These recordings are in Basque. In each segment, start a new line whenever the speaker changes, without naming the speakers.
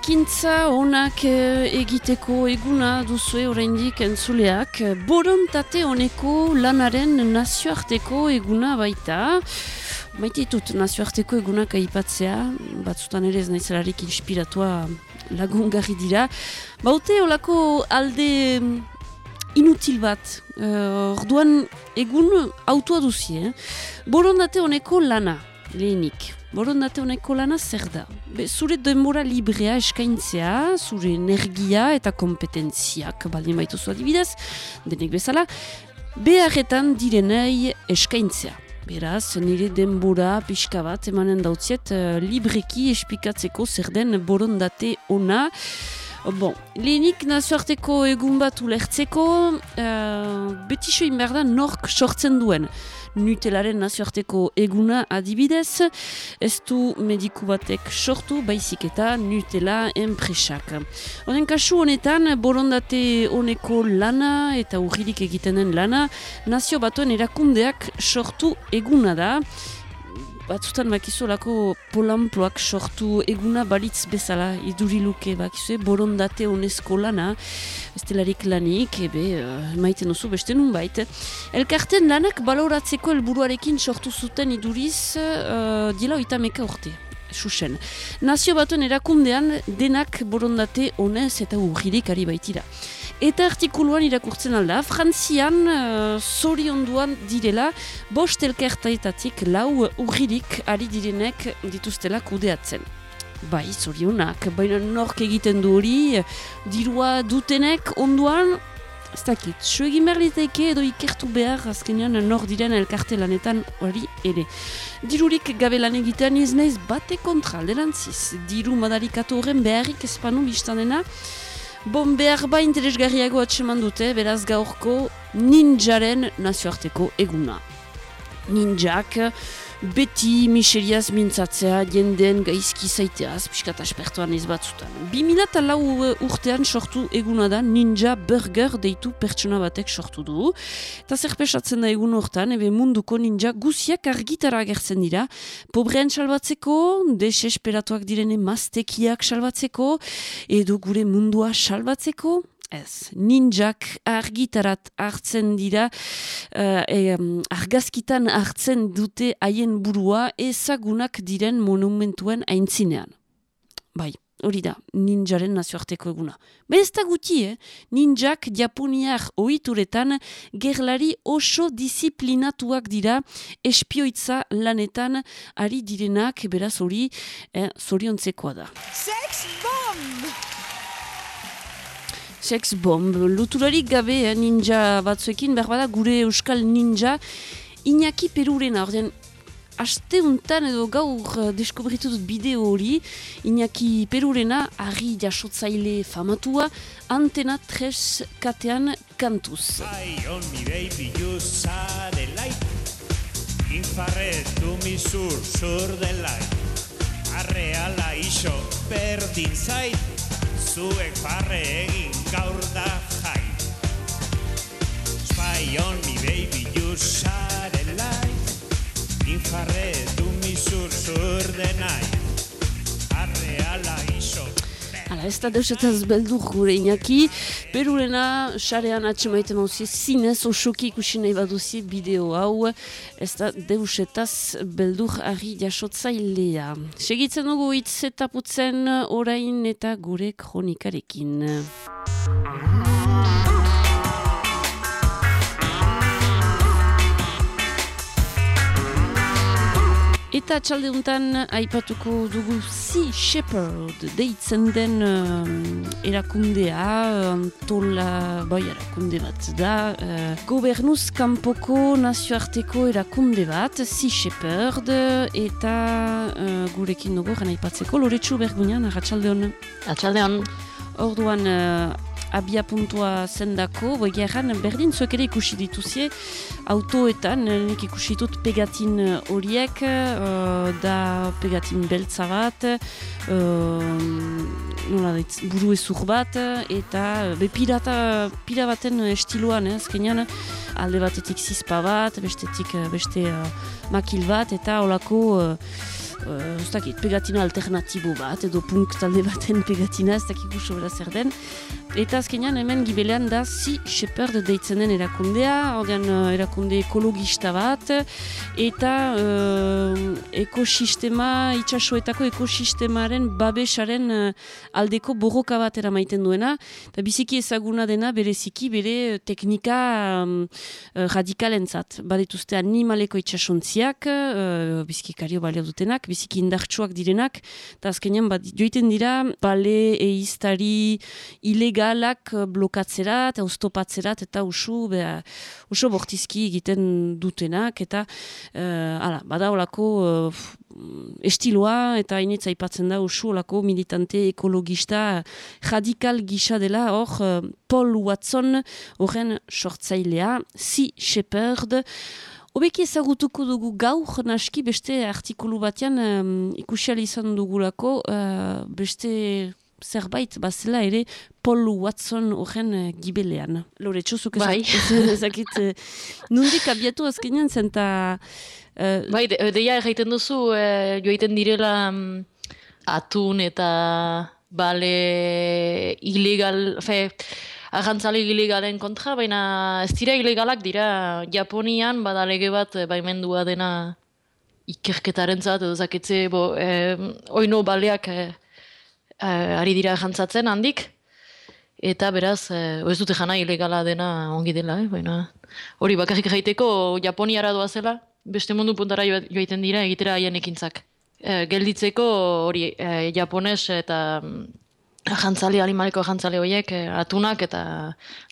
Eta ikintza onak eh, egiteko eguna duzue oraindik entzuleak. Borontate honeko lanaren nazioarteko eguna baita. Maite ditut nazioarteko egunak aipatzea, batzutan ere ez naizelarik inspiratua lagungarri dira. Baute olako alde mm, inutil bat, uh, orduan egun autua duzie. Eh? Borondate honeko lana, lehenik. Borondate honeko lana zer da? Be, zure denbora librea eskaintzea, zure energia eta kompetentziak, baldin baituzu adibidez, denek bezala, beharretan direnei eskaintzea. Beraz, nire denbora pixka bat emanen dautziet uh, libreki espikatzeko zer den borondate ona. Bon, lehenik nazioarteko egun bat ulertzeko, uh, beti soin behar da nork sortzen duen. Nutelaren nazioarteko eguna adibidez, ez du mediku batek sortu, baizik eta Nutela enpresak. Honen kasu honetan, borondate honeko lana eta urririk egiten den lana, nazio batuen erakundeak sortu eguna da, batzutan bakizu lako polamploak sortu eguna balitz bezala iduriluke bakizu, borondate honezko lana, estelarik lanik, ebe, uh, maiten oso beste nun bait. Elkarten lanak baloratzeko helburuarekin sortu zuten iduriz uh, dila oita meka urte. Susen. Nazio batuen erakundean denak borondate honez eta urririk ari baitira. Eta artikuluan irakurtzen alda, Frantzian uh, zori onduan direla, bost elkertaetatik lau urririk ari direnek dituztela kudeatzen. Bai, zorionak, baina nork egiten du hori, dirua dutenek onduan, ez dakit, su egin behar liteke edo ikertu behar azkenean nor diren elkarte lanetan hori ere. Dirurik gabe lan egitean ez naiz bate kontra, lerantziz, diru madarikatu horren beharrik espanu biztanena, Bon, behar ba interesgarriago atseman dute, beraz gaurko ninjaren nazioarteko eguna. Ninjak, beti miseriaz mintzatzea, jenden gaizki zaiteaz, piskat aspertuan ez batzutan. 2000 lau urtean sortu eguna da ninja burger deitu pertsona batek sortu du. Eta zer pesatzen da egun hortan, ebe munduko ninja guziak argitara agertzen dira, pobrean salbatzeko, desesperatuak direne maztekiak salbatzeko, edo gure mundua salbatzeko, Ez, ninjak argitarat hartzen dira, uh, e, argazkitan hartzen dute haien burua ezagunak diren monumentuen aintzinean. Bai, hori da, ninjaren nazioarteko eguna. Bez da guti, eh? ninjak japoniak ohituretan gerlari oso disiplinatuak dira espioitza lanetan ari direnak beraz hori eh, zoriontzekoa da. Sex! Sex bomb, luturarik gabe eh, ninja batzuekin, berbada gure euskal ninja, Iñaki Perurena, ordean, aste untan edo gaur uh, deskubritu dut bideo hori, Iñaki Perurena, ari jasotzaile famatua, antena tres katean kantuz. On mi baby, you sare light, infrared, tu mi sur, sur de light, arreala iso, berdin zait, zuek farre egin gaur da jai. Spy on me baby you share light. Infarre du mi sur sur de night Arre ala iso Hala, ez da deus eta zbeldur gure inaki, perurena xarean atxemaiten mauzi zinez osoki ikusi nahi baduzi bideo hau, ez da deus eta zbeldur ari jasotzailea. Segitzen dugu hitz eta putzen orain eta gure kronikarekin. Eta txalde aipatuko dugu Sea Shepherd deitzen den uh, erakundea, antola, bai erakunde bat da, uh, gobernuz kanpoko nazioarteko erakunde bat, Sea Shepherd, eta uh, gurekin dugu gana aipatzeko, loretsu bergunean, atxalde hon.
Atxalde hon.
Abia puntua zendako, boi gerran berdin zuek ere ikusi dituzie autoetan, nik ikusi dut pegatin horiek, uh, da pegatin beltza bat, uh, nola dit, buru ezur bat, eta be pirata, pira baten estiloan, ez, eh, alde batetik zizpa bat, bestetik beste uh, makil bat, eta olako... Uh, uh, ez dakit, pegatina alternatibo bat, edo punk talde baten pegatina, ez dakik guso zer den. Eta azkenean hemen gibelean da si Shepherd deitzenen erakundea, ordean uh, erakunde ekologista bat, eta uh, ekosistema, itxasoetako ekosistemaren babesaren uh, aldeko borroka bat eramaiten duena, eta biziki ezaguna dena bereziki bere teknika um, uh, radikalentzat. Badituzte animaleko itxasontziak, uh, biziki kario baleo dutenak, biziki indartsuak direnak, eta azkenean bat joiten dira bale, eiztari, ilegal, ilegalak eh, blokatzerat, eustopatzerat eta usu, beha, usu bortizki egiten dutenak eta uh, ala, bada olako uh, estiloa eta hainitza aipatzen da usu olako militante ekologista radikal gisa dela hor uh, Paul Watson horren sortzailea, Si Shepherd Obeki ezagutuko dugu gaur naski beste artikulu batean um, ikusiali izan dugulako uh, beste zerbait bazela ere Paul Watson horren uh, gibelean. Lore, txuzuk
bai.
ezakit, uh, nundik abiatu azkenean zen.
Uh, bai, deia de erraiten duzu, uh, joiten direla um, atun eta bale ilegal, fe, agantzale ilegalen kontra, baina ez dira ilegalak dira Japonian badalege bat baimendua dena ikerketaren zat, edo zaketze, bo, eh, oino baleak uh, ari dira jantzatzen handik, eta beraz, uh, ez dute jana ilegala dena ongi dela, eh? baina hori bakarrik jaiteko Japoniara doa zela, beste mundu puntara joaiten dira egitera haien ekintzak. Uh, gelditzeko hori uh, japones eta um, jantzale, animaleko jantzale horiek, atunak eta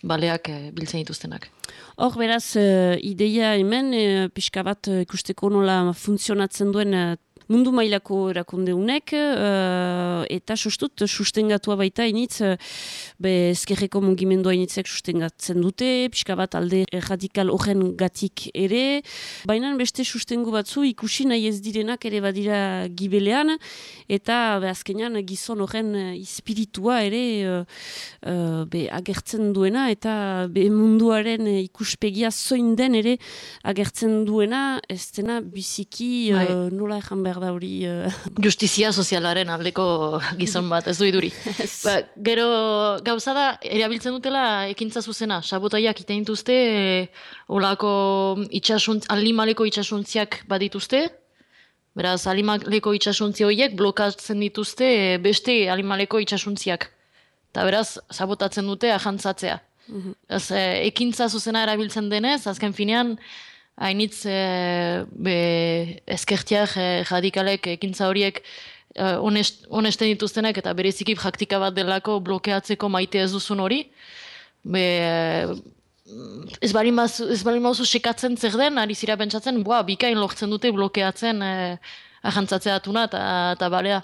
baleak biltzen dituztenak.
Hor, beraz, ideia hemen, pixka bat ikusteko nola funtzionatzen duen mundu mailako erakundeunek uh, eta sustut sustengatua baita initz uh, be ezkerreko mungimendua initzek sustengatzen dute, pixka bat alde radikal horren gatik ere, baina beste sustengu batzu ikusi nahi ez direnak ere badira gibelean eta be azkenean gizon horren espiritua ere uh, uh, be agertzen duena eta be munduaren ikuspegia zoin den ere agertzen duena ez dena biziki uh, nola ezan behar da hori... Uh...
Justizia sozialaren aldeko gizon bat, ez du iduri. ba, gero gauza da, erabiltzen dutela ekintza zuzena, sabotaiak iten dituzte, olako itxasuntz, alimaleko itxasuntziak badituzte, beraz, alimaleko itxasuntzi horiek blokatzen dituzte beste alimaleko itxasuntziak. Eta beraz, sabotatzen dute ahantzatzea. Mm -hmm. ekintza zuzena erabiltzen denez, azken finean, hainitz e, be, ezkertiak e, radikalek ekintza horiek e, honesten dituztenak eta bereziki praktika bat delako blokeatzeko maite ez duzun hori. Be, ez bali mauzu sekatzen zer den, ari zira pentsatzen, boa, bikain lortzen dute blokeatzen e, ahantzatzea atuna eta balea.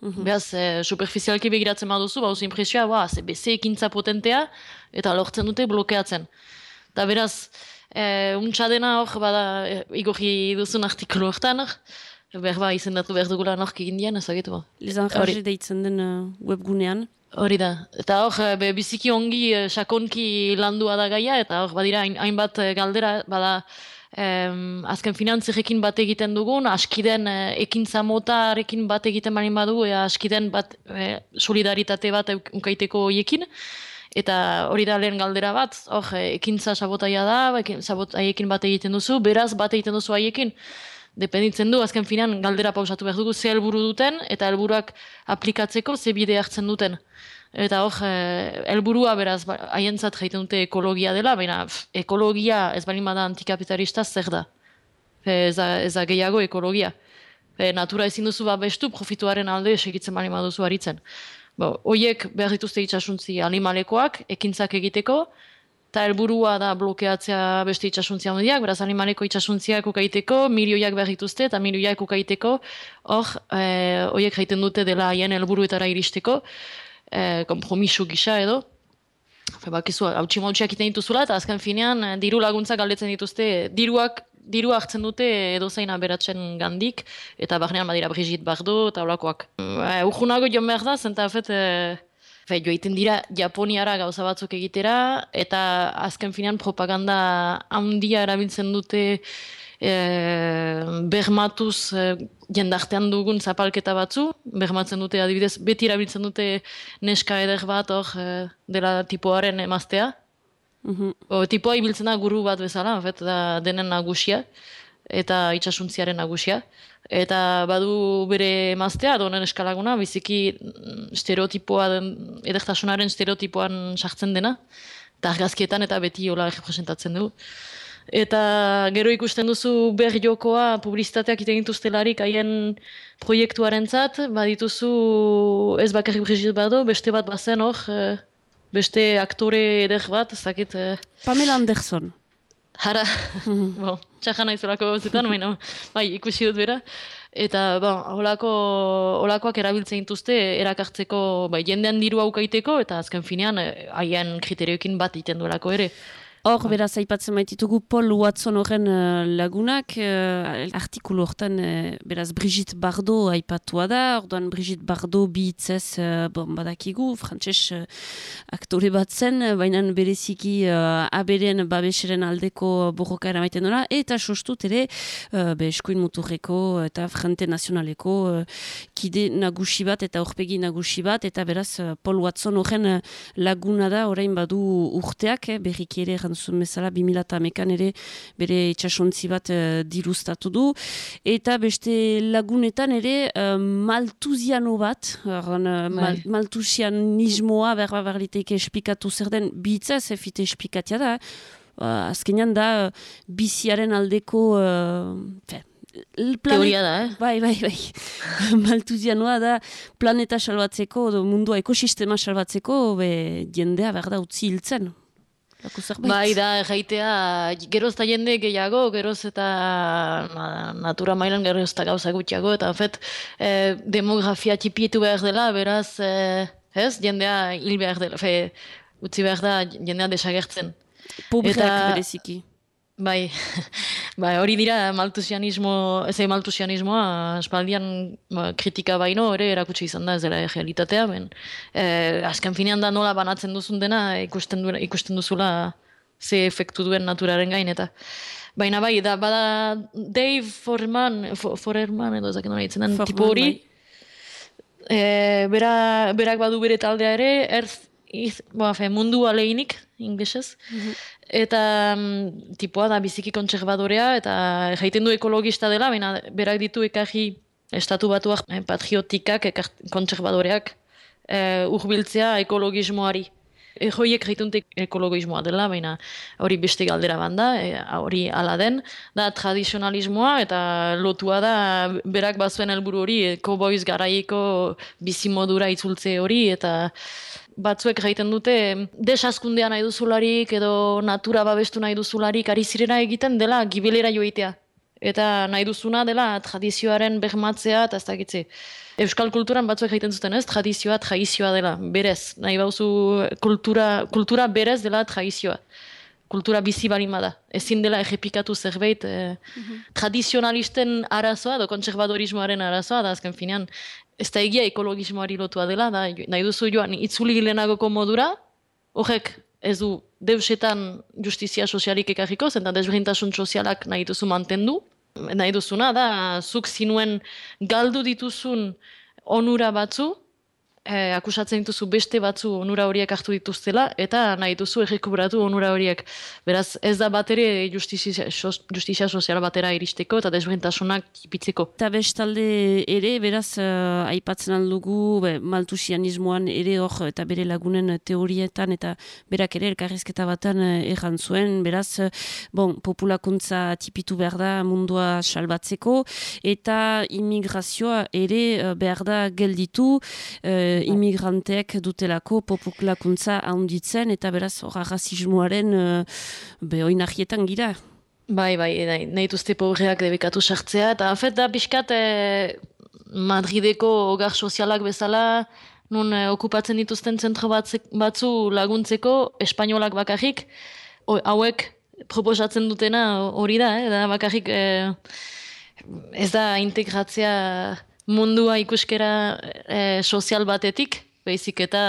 Mm -hmm. Beaz, e, superficialki begiratzen baduzu, bauzu impresioa, boa, ze beze ekintza potentea eta lortzen dute blokeatzen. Eta beraz, E, untsa dena hor, bada, e, igorri duzun artikulu hortan, behar ba, izendatu behar dugula nork egin dian, ezagetu.
Lezan jarri deitzen den uh, webgunean.
Hori da. Eta hor, be, biziki ongi, uh, sakonki landua da gaia, eta hor, badira, hainbat galdera, bada, em, azken finantzirekin bat egiten dugun, askiden uh, ekintza motarekin bat egiten barin badu, e, askiden bat solidaritate bat unkaiteko hoiekin, Eta hori da lehen galdera bat, hor, ekintza sabotaia da, haiekin bat egiten duzu, beraz bat egiten duzu haiekin. Dependitzen du, azken finan, galdera pausatu behar dugu, ze helburu duten, eta helburuak aplikatzeko ze bide hartzen duten. Eta hor, eh, helburua beraz, ba, haientzat jaiten dute ekologia dela, baina ekologia ez bali bada antikapitalista zer da. Ez da, ez da gehiago ekologia. E, natura ezin duzu bestu profituaren alde segitzen bali baduzu haritzen. Bo, oiek behar dituzte itxasuntzi animalekoak, ekintzak egiteko, eta helburua da blokeatzea beste itxasuntzia hondiak, beraz animaleko itxasuntziak ukaiteko, milioiak behar dituzte, eta milioiak ukaiteko, hor, e, oiek jaiten dute dela haien helburuetara iristeko, e, kompromisu gisa edo, Fe, bakizu, hau tximotxeak iten dituzula, eta azken finean, diru laguntzak galdetzen dituzte, diruak diru hartzen dute edo zaina beratzen gandik, eta barnean badira Brigitte Bardo eta olakoak. Uh, Urgunago joan behar da, zenta fet, uh, joiten dira Japoniara gauza batzuk egitera, eta azken finean propaganda handia erabiltzen dute e, bermatuz e, jendartean dugun zapalketa batzu, bermatzen dute adibidez, beti erabiltzen dute neska eder bat hor e, dela tipoaren emaztea. Mm o, tipoa ibiltzen da guru bat bezala, fet, da denen nagusia eta itsasuntziaren nagusia. Eta badu bere emaztea, donen eskalaguna, biziki mm, stereotipoa den, edertasunaren stereotipoan sartzen dena, eta argazkietan eta beti hola representatzen du. Eta gero ikusten duzu ber jokoa publizitateak iten dituztelarik haien proiektuaren zat, badituzu ez bakarrik Brigitte Bado, beste bat bazen hor, eh, beste aktore eder bat, ez dakit... Eh.
Pamela Anderson.
Hara, mm bon, txajan nahi zelako zetan, baina bai, ikusi dut bera. Eta bon, holako, holakoak erabiltzen dituzte erakartzeko bai, jendean diru aukaiteko eta azken finean eh, haien kriterioekin bat iten duelako ere.
Hor, beraz, aipatzen maititugu Paul Watson horren uh, lagunak, uh, artikulu hortan, uh, beraz, Brigitte Bardot aipatua da, orduan Brigitte Bardot bihitzez, uh, bon, badakigu, frantses uh, aktore bat zen, baina bereziki uh, aberen babeseren aldeko borroka eramaiten dira, eta sostut ere, uh, be, eskuin muturreko eta frante nazionaleko uh, kide nagusi bat eta horpegi nagusi bat, eta beraz, Paul Watson horren laguna da, orain badu urteak, eh, berriki ere zuen bezala, 2008an ere bere itxasontzi bat uh, dirustatu du. Eta beste lagunetan ere uh, maltuziano bat, uh, mal, maltuzianismoa berba berliteik espikatu zer den, bitza ez efite espikatia da, uh, azkenean da uh, biziaren aldeko... Uh,
Teoria da, eh?
Bai, bai, bai. Maltuzianoa da planeta salbatzeko, mundua ekosistema salbatzeko, be, jendea berda utzi hiltzen.
Bai da, jaitea, geroz eta jende gehiago, geroz eta natura mailan geroz eta gauza gutxiago, eta fet, eh, demografia txipietu behar dela, beraz, eh, ez, jendea hil behar dela, fe, utzi behar da, jendea desagertzen.
Pobreak bereziki.
Bai, bai, hori dira maltusianismo, ez maltusianismoa, espaldian ba, kritika baino, ere erakutsi izan da ez dela realitatea, ben. E, azken finean da nola banatzen duzun dena, ikusten, du, ikusten duzula ze efektu duen naturaren gain, eta baina bai, da, bada Dave Forman, Forerman, edo ezak nola den, tipo hori, bai. e, bera, berak badu bere taldea ere, Earth, iz, boa, fe, mundu aleinik, inglesez, mhm. eta um, tipoa da biziki kontserbadorea, eta jaiten du ekologista dela, baina berak ditu ekarri estatu batuak eh, patriotikak, kontserbadoreak, eh, urbiltzea ekologismoari. Ejoiek jaituntek ekologismoa dela, baina hori beste galdera banda, e, hori ala den, da tradizionalismoa eta lotua da berak bazuen helburu hori, koboiz garaiko bizimodura itzultze hori, eta batzuek jaiten dute desaskundea nahi duzularik edo natura babestu nahi duzularik ari zirena egiten dela gibilera joitea. Eta nahi duzuna dela tradizioaren behmatzea eta ez dakitze. Euskal kulturan batzuek jaiten zuten ez, tradizioa traizioa dela, berez. Nahi bauzu kultura, kultura berez dela traizioa. Kultura bizi balima da. Ezin dela egepikatu zerbait eh, mhm. tradizionalisten arazoa, edo kontserbadorismoaren arazoa, da azken finean ez da egia ekologismoari lotua dela, da, nahi duzu joan itzuli lehenagoko modura, horrek ez du deusetan justizia sozialik ekarriko, zenta desberintasun sozialak nahi duzu mantendu, nahi duzuna da, zuk zinuen galdu dituzun onura batzu, e, akusatzen dituzu beste batzu onura horiek hartu dituztela, eta nahi duzu errekubratu onura horiek. Beraz, ez da bat ere justizia, sozial batera iristeko eta desbentasunak ipitzeko.
Eta bestalde ere, beraz, uh, aipatzen aldugu, be, maltusianismoan ere hor, eta bere lagunen teorietan, eta berak ere elkarrezketa batan uh, erran zuen, beraz, uh, bon, populakuntza tipitu behar da mundua salbatzeko, eta immigrazioa ere behar da gelditu, uh, imigranteek dutelako popuklakuntza handitzen eta beraz horra rasismoaren uh, behoinahietan gira.
Bai, bai, nahi, nahi duzte pobreak debekatu sartzea, eta afet da pixkat eh, Madrideko hogar sozialak bezala, nun eh, okupatzen dituzten zentro batzu laguntzeko, espainolak bakarrik, hauek proposatzen dutena hori da, eh, da bakarrik eh, ez da integratzea mundua ikuskera e, sozial batetik, behizik eta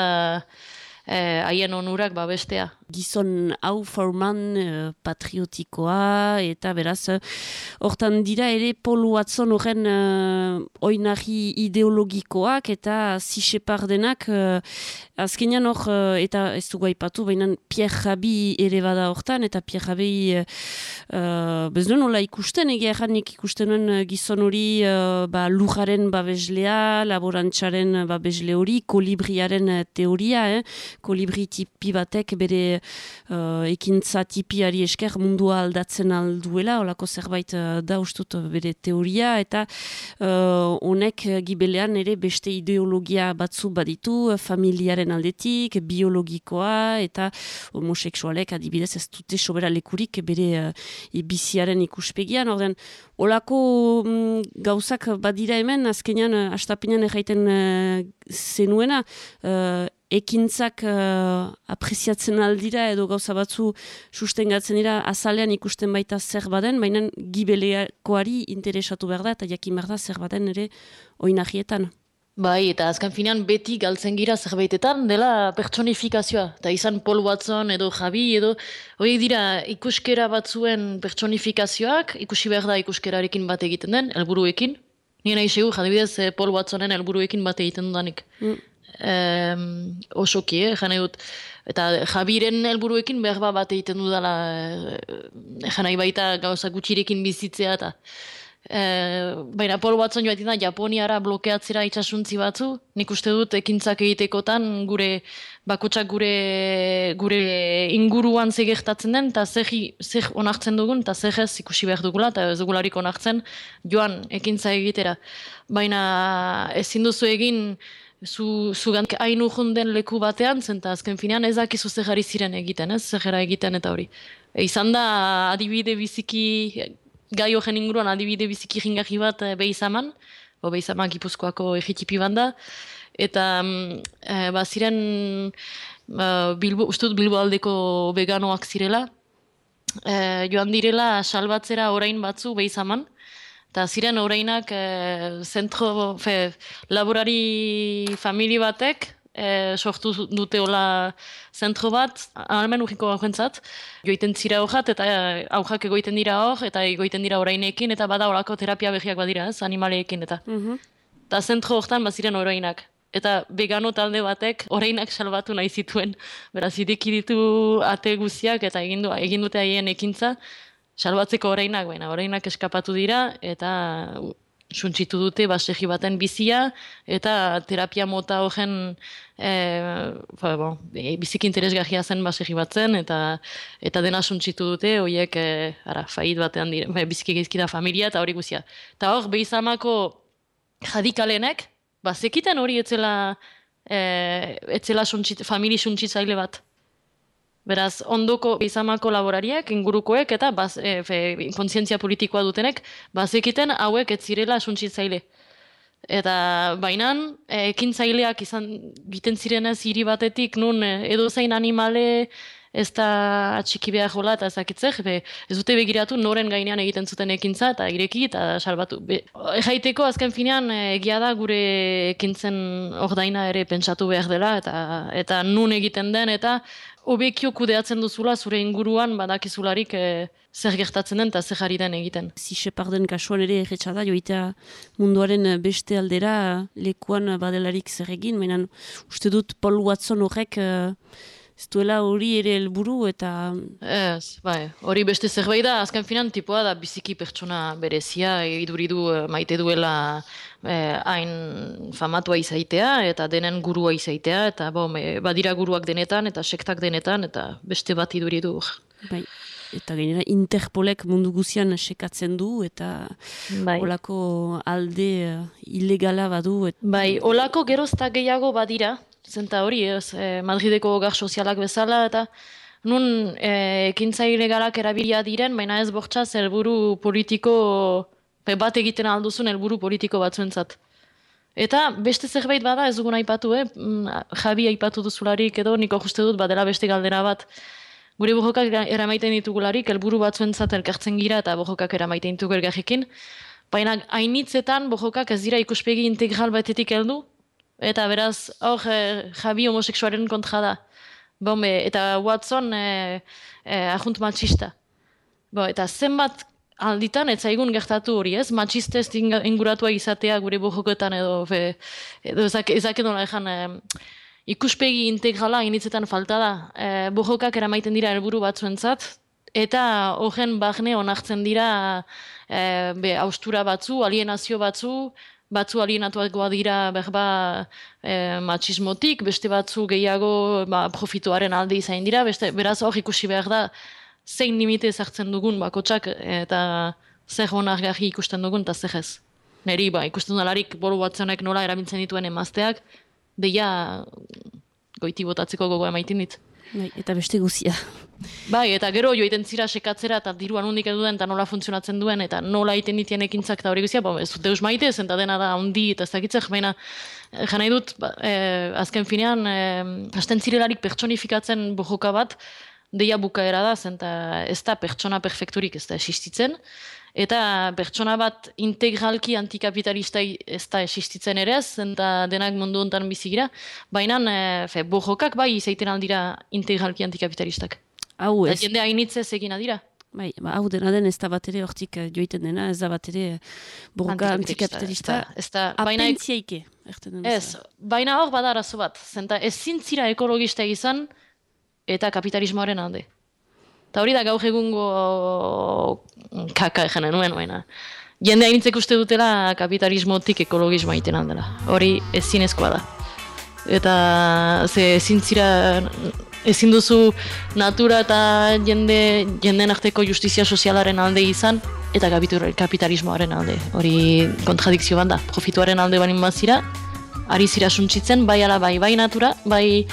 eh, haien onurak babestea.
Gizon hau forman uh, patriotikoa eta beraz hortan dira ere Paul Watson horren uh, oinari ideologikoak eta zisepar denak uh, azkenean hor uh, eta ez dugu aipatu baina Pierre Jabi ere bada hortan eta Pierre Jabi uh, bezduen hola ikusten egia erranik ikusten gizon hori uh, ba, lujaren babeslea, laborantzaren babesle hori, kolibriaren teoria, eh? kolibri tipi batek bere uh, ekintza tipiari esker mundua aldatzen alduela, olako zerbait uh, da ustut bere teoria, eta uh, honek uh, gibelean ere beste ideologia batzu baditu, familiaren aldetik, biologikoa, eta homoseksualek adibidez ez dute sobera lekurik bere uh, biziaren ikuspegian, orden, olako um, gauzak badira hemen, azkenean, uh, astapenean erraiten uh, zenuena, uh, ekintzak uh, apreziatzen aldira edo gauza batzu sustengatzen dira azalean ikusten baita zer baden, baina gibelekoari interesatu behar da eta jakin behar da zer baden ere oinahietan.
Bai, eta azken finean beti galtzen gira zerbaitetan dela pertsonifikazioa. Eta izan Paul Watson edo Javi edo hori dira ikuskera batzuen pertsonifikazioak, ikusi behar da ikuskerarekin bat egiten den, helburuekin. Nien nahi segu, jadibidez eh, Paul Watsonen helburuekin bat egiten dudanik. Mm um, osoki, eh, jane dut. Eta jabiren helburuekin behar bat egiten dudala, eh, jane baita gauza gutxirekin bizitzea eta E, baina Paul Watson joa da Japoniara blokeatzera itxasuntzi batzu, nik uste dut ekintzak egitekotan gure bakutsak gure, gure inguruan zegertatzen den, eta zeg, zeg onartzen dugun, eta zeg ez ikusi behar dugula, eta ez dugularik onartzen joan ekintza egitera. Baina ezin duzu egin zu, zu hain den leku batean, zenta azken finean ez dakizu zer ziren egiten, ez, zer egiten eta hori. E, izan da adibide biziki, gai horren inguruan adibide biziki jingarri bat e, behizaman, bo behizaman gipuzkoako egitipi banda, eta e, ba, ziren e, bilbo, ustut bilbo aldeko veganoak zirela, e, joan direla salbatzera orain batzu behizaman, Eta ziren horreinak e, zentro, fe, laborari famili batek e, sortu dute hola zentro bat, almen urriko gauzentzat, joiten zira hojat, eta e, aujak egoiten dira hor, eta egoiten dira horreinekin, eta bada horako terapia behiak badira, ez, animaleekin, eta. Mm Eta zentro horretan baziren horreinak. Eta vegano talde batek horreinak salbatu nahi zituen. Beraz, ditu ate guziak, eta egin, du, egin dute haien ekintza, salbatzeko orainak, baina orainak eskapatu dira, eta suntsitu dute basegi baten bizia, eta terapia mota horren e, ba, bon, e, bizik interesgahia zen basegi batzen, eta eta dena suntsitu dute, horiek e, ara, fait batean dire, ba, biziki da familia, eta hori guzia. Eta hor, behizamako jadikalenek, ba, zekiten hori etzela, e, etzela suntsit, famili suntsitzaile bat. Beraz, ondoko izamako laborariek, ingurukoek eta baz, e, fe, kontzientzia politikoa dutenek, bazekiten hauek ez zirela esuntzitzaile. Eta bainan, e, ekin zaileak izan giten zirenez hiri batetik, nun e, edo zein animale ez da atxiki behar jola eta ezakitzek, ez dute begiratu noren gainean egiten zuten ekintza eta ireki eta salbatu. Be, jaiteko azken finean egia da gure ekintzen ordaina ere pentsatu behar dela eta eta nun egiten den eta obekio kudeatzen duzula zure inguruan badakizularik e, zer gertatzen den eta zer jarri den egiten.
Ziseparden kasuan ere erretxada joitea munduaren eh, beste aldera lekuan badelarik zer egin, menan uste dut Paul Watson horrek uh, ez duela hori ere helburu eta...
Ez, bai, hori beste zerbait da, azken finan tipoa da biziki pertsona berezia, iduridu maite duela eh, hain famatua izaitea eta denen gurua izaitea eta bo, badira guruak denetan eta sektak denetan eta beste bat iduri du.
Bai. Eta gainera Interpolek mundu guzian sekatzen du eta bai. olako alde uh, ilegala badu. Et...
Bai, olako gerozta gehiago badira, zenta hori ez, eh, Madrideko gar sozialak bezala eta nun eh, ekintza ilegalak erabilia diren, baina ez bortza zerburu politiko Pe bat egiten alduzun helburu politiko batzuentzat. Eta beste zerbait bada ez dugun aipatu, eh? Mm, Javi aipatu duzularik edo niko juste dut badela beste galdera bat. Gure bojokak eramaiten ditugularik helburu batzuentzat elkartzen gira eta bojokak eramaiten ditugu ergajekin. Baina hainitzetan bojokak ez dira ikuspegi integral batetik heldu. Eta beraz, hor, eh, Javi homoseksuaren kontra da. Bon, eta Watson e, e, ahunt matxista. Bo, eta zenbat alditan, ez zaigun gertatu hori, ez? Matxistez inguratua izatea gure bojoketan edo, fe, edo ezak, ezak edo ikuspegi integrala initzetan falta da. E, bojokak eramaiten dira helburu batzuentzat, eta horren bagne onartzen dira e, be, austura batzu, alienazio batzu, batzu alienatuagoa dira berba e, matxismotik, beste batzu gehiago ba, profituaren alde izain dira, beste, beraz hor ikusi behar da, zein limite ezartzen dugun bakotsak eta zer onargarri ikusten dugun eta zer ez. Neri, ba, ikusten dalarik bolu batzenek nola erabiltzen dituen emazteak, deia goiti botatzeko gogoa emaiten dit.
Bai, eta beste guzia.
Bai, eta gero joiten zira sekatzera eta diruan hundik edu den eta nola funtzionatzen duen eta nola egiten ditien ekintzak eta hori guzia, ba, ez dut deus maite, zenta dena da handi eta ez dakitzek, baina eh, jana dut, ba, eh, azken finean, eh, hasten zirelarik pertsonifikatzen bojoka bat, deia bukaera da, zenta ez da pertsona perfekturik ez da existitzen, eta pertsona bat integralki antikapitalista ez da existitzen ere ez, zenta denak mundu hontan bizigira, baina e, bojokak bai izaiten aldira integralki antikapitalistak.
Hau ez.
Jende hainitzez egin adira.
Bai, ba, hau dena den ez da bat ere hortik eh, joiten dena, ez da bat ere borroka antikapitalista.
Ez da, baina...
Apentziaike.
Ez, baina hor badarazu bat, zenta ez zintzira ekologista izan, eta kapitalismoaren alde. Eta hori da gaur egungo kaka egin nuen, baina. Jende hainitzek uste dutela kapitalismotik ekologismoa iten handela. Hori ez zinezkoa da. Eta ze zintzira ezin duzu natura eta jende, jende arteko justizia sozialaren alde izan eta kapitalismoaren alde. Hori kontradikzio bat da. Profituaren alde banin bazira, ari zira suntzitzen, bai ala bai, bai natura, bai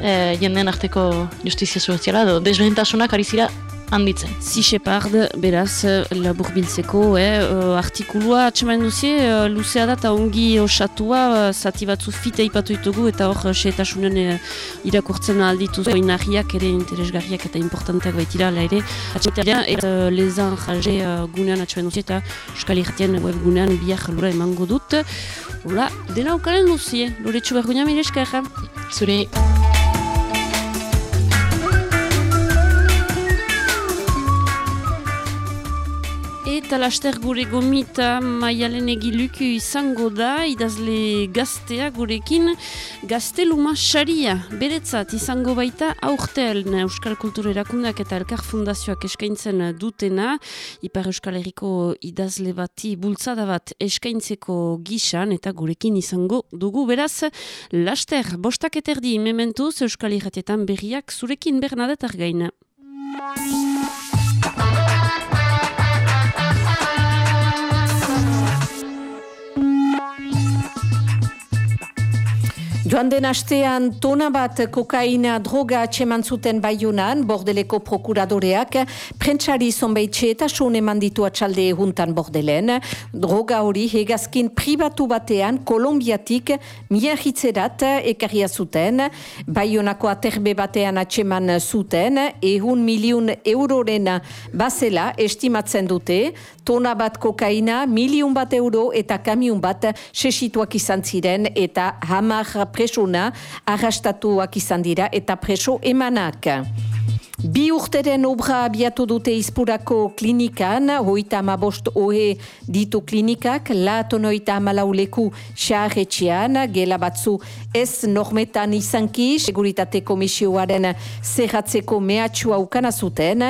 e, jendeen arteko justizia soziala edo desbentasunak ari zira handitzen.
Si Shepard, beraz, labur biltzeko, eh, uh, artikulua atxeman duzie, uh, luzea da eta ongi osatua, uh, zati batzu fite ipatu ditugu eta hor seetasunen uh, irakurtzen alditu oinarriak ere interesgarriak eta importanteak baitira, la ere, atxeman eta uh, lezan jaze uh, gunean atxeman duzie eta euskal irratien web gunean biak lura emango dut. Hola, dena ukaren duzie, lore txubar gunean mireska
Zure.
Eta laster gure gomita maialen egiluku izango da, idazle gaztea gurekin, gazteluma xaria, beretzat izango baita aurtel Euskal Kultura Erakundak eta Elkar Fundazioak eskaintzen dutena, Ipar Euskal Herriko idazle bati bultzada bat eskaintzeko gisan eta gurekin izango dugu, beraz, laster, bostak eterdi mementuz Euskal Herratietan berriak zurekin bernadetar gaina. Joan den astean tona bat kokaina droga atseman zuten baiunan, bordeleko prokuradoreak, prentsari zonbeitxe eta son eman ditu atxalde ehuntan bordelen. Droga hori hegazkin pribatu batean kolombiatik miahitzerat ekarria zuten, baiunako aterbe batean atseman zuten, ehun miliun euroren bazela estimatzen dute, tona bat kokaina, miliun bat euro eta kamiun bat sesituak izan ziren eta hamar presuna arrastatuak izan dira eta preso emanak. Bi urteren obra abiatu dute izpurako klinikan, hoita amabost ohe ditu klinikak, laton hoita amalauleku xarretxean, gela batzu ez normetan izanki, seguritate komisioaren zerratzeko mehatxua ukana zuten,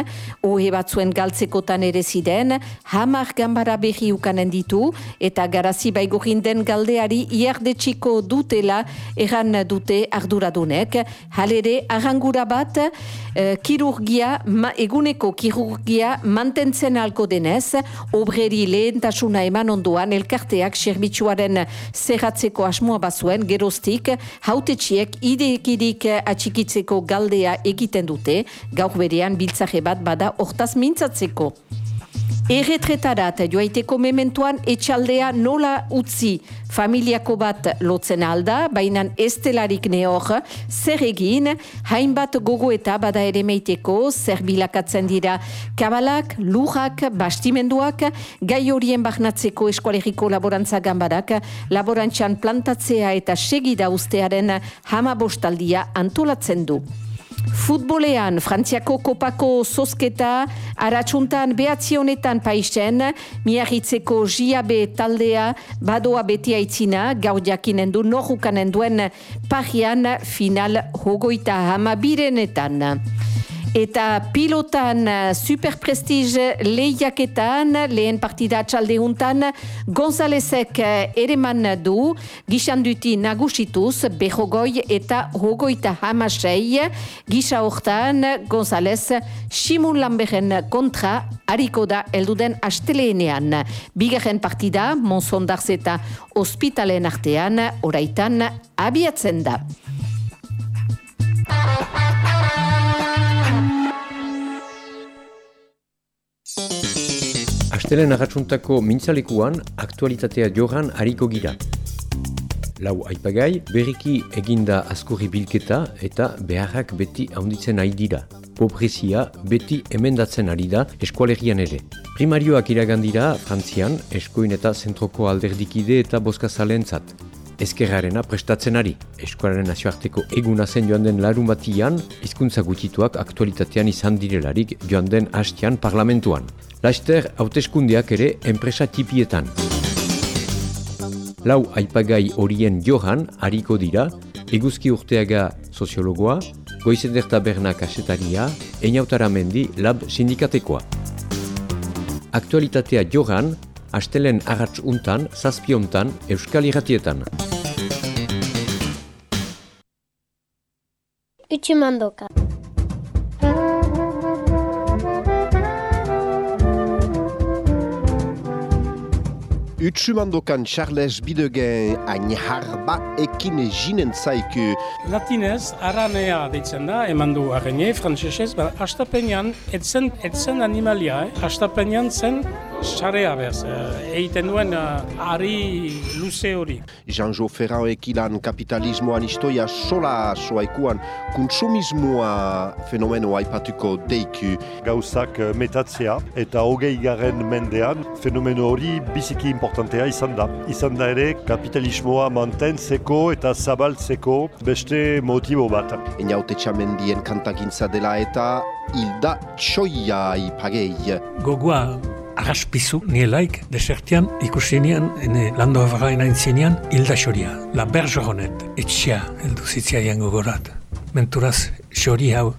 ohe batzuen galtzekotan ere ziren, hamar gambara behi ukanen ditu, eta garazi baigurinden galdeari iardetxiko dutela erran dute arduradunek, halere arrangura bat, eh, kirurgia, ma, eguneko kirurgia mantentzen alko denez, obreri lehentasuna eman onduan elkarteak serbitzuaren zerratzeko asmoa bazuen, geroztik, hautetxiek ideekirik atxikitzeko galdea egiten dute, gaur berean biltzaje bat bada hortaz mintzatzeko. Erretretarat joaiteko mementuan etxaldea nola utzi? Familiako bat lotzen alda, baina estelarik neor, zer egin, hainbat gogo eta bada ere meiteko, zer bilakatzen dira? Kabalak, lujak, bastimenduak, gai horien bahnatzeko eskualeriko laborantza gambarak, laborantzan plantatzea eta segida ustearen hama bostaldia antolatzen du. Futbolean, Frantziako kopako zozketa, aratsuntan behatzionetan paisen, miarritzeko jiabe taldea, badoa beti aitzina, gaur jakinen du norrukanen duen parian final hogoita hamabirenetan. Eta pilotan uh, superprestige lehiaketan, lehen partida txaldeuntan, Gonzalezek uh, ereman du, gixanduti nagusituz, behogoi eta hogoita hamasei, gisa hortan, Gonzalez, Simun Lamberen kontra, hariko da elduden asteleenean. Bigarren partida, Monsondarz eta ospitalen artean, oraitan, abiatzen da.
Astelen agatsuntako mintzalekuan aktualitatea joran hariko gira. Lau aipagai, berriki eginda askurri bilketa eta beharrak beti haunditzen ari dira. Pobrezia beti emendatzen ari da eskualerian ere. Primarioak iragandira, Frantzian, eskoin eta zentroko alderdikide eta boskazalen zat. Ezkerrarena prestatzen ari. Eskualaren nazioarteko eguna zen joan den larun batian, izkuntza gutituak aktualitatean izan direlarik joan den hastian parlamentuan. Laster, hauteskundiak ere enpresa tipietan. Lau aipagai horien johan hariko dira, eguzki urteaga soziologoa, goizender taberna kasetaria, einautara mendi lab sindikatekoa. Aktualitatea johan, astelen agatz untan, zazpiontan, euskal irratietan.
Utsumandoka.
Utsumandokan Charles Bidegen hain harba ekin jinen zaiku.
Latinez, aranea deitzen da, eman du arene, frantzesez, ba, astapenean, etzen, etzen animalia, eh? astapenean zen xarea bez, eh, egiten duen uh, ari luze hori.
Jean-Jo Ferran ekilan kapitalismoan istoia sola soaikuan konsumismoa fenomeno aipatuko deiku.
gauzak eh, metatzea eta hogei garen mendean fenomeno hori biziki importantea izan da. Izan da ere kapitalismoa mantentzeko eta zabaltzeko beste motibo bat.
Einaute txamendien kantagintza dela eta hilda txoia ipagei.
gogoa arraspizu nielaik desertian ikusi nian ene lando avrain aintzinean hilda xoria. La bergeronet etxea heldu zitzaian gogorat. Menturaz xori hau